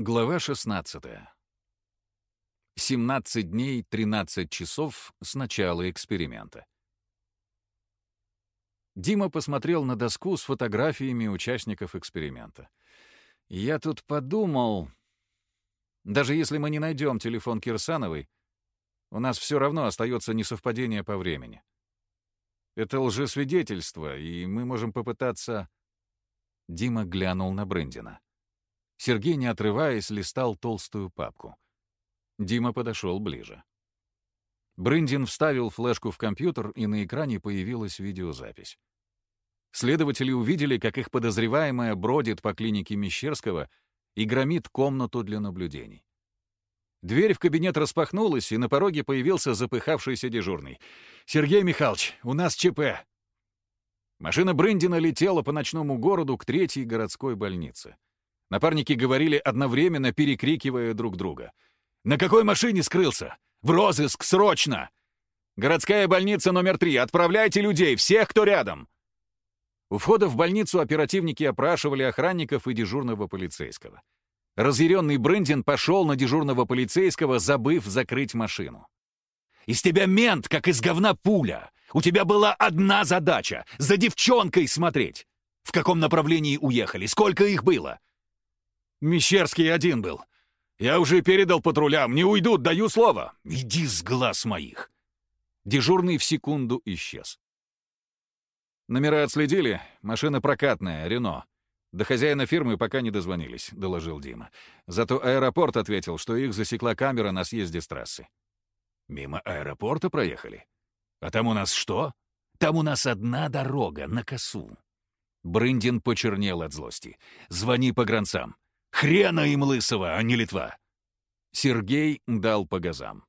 Глава 16. 17 дней 13 часов с начала эксперимента. Дима посмотрел на доску с фотографиями участников эксперимента. «Я тут подумал, даже если мы не найдем телефон Кирсановой, у нас все равно остается несовпадение по времени. Это лжесвидетельство, и мы можем попытаться...» Дима глянул на Брендина. Сергей, не отрываясь, листал толстую папку. Дима подошел ближе. Брындин вставил флешку в компьютер, и на экране появилась видеозапись. Следователи увидели, как их подозреваемая бродит по клинике Мещерского и громит комнату для наблюдений. Дверь в кабинет распахнулась, и на пороге появился запыхавшийся дежурный. «Сергей Михайлович, у нас ЧП!» Машина Брындина летела по ночному городу к третьей городской больнице. Напарники говорили одновременно, перекрикивая друг друга. «На какой машине скрылся? В розыск, срочно! Городская больница номер три, отправляйте людей, всех, кто рядом!» У входа в больницу оперативники опрашивали охранников и дежурного полицейского. Разъяренный Брендин пошел на дежурного полицейского, забыв закрыть машину. «Из тебя мент, как из говна пуля! У тебя была одна задача — за девчонкой смотреть! В каком направлении уехали? Сколько их было? Мещерский один был. Я уже передал патрулям, не уйдут, даю слово. Иди с глаз моих. Дежурный в секунду исчез. Номера отследили, машина прокатная, Рено. До хозяина фирмы пока не дозвонились, доложил Дима. Зато аэропорт ответил, что их засекла камера на съезде с трассы. Мимо аэропорта проехали? А там у нас что? Там у нас одна дорога, на косу. Брындин почернел от злости. Звони по гранцам. Хрена им лысого, а не Литва!» Сергей дал по газам.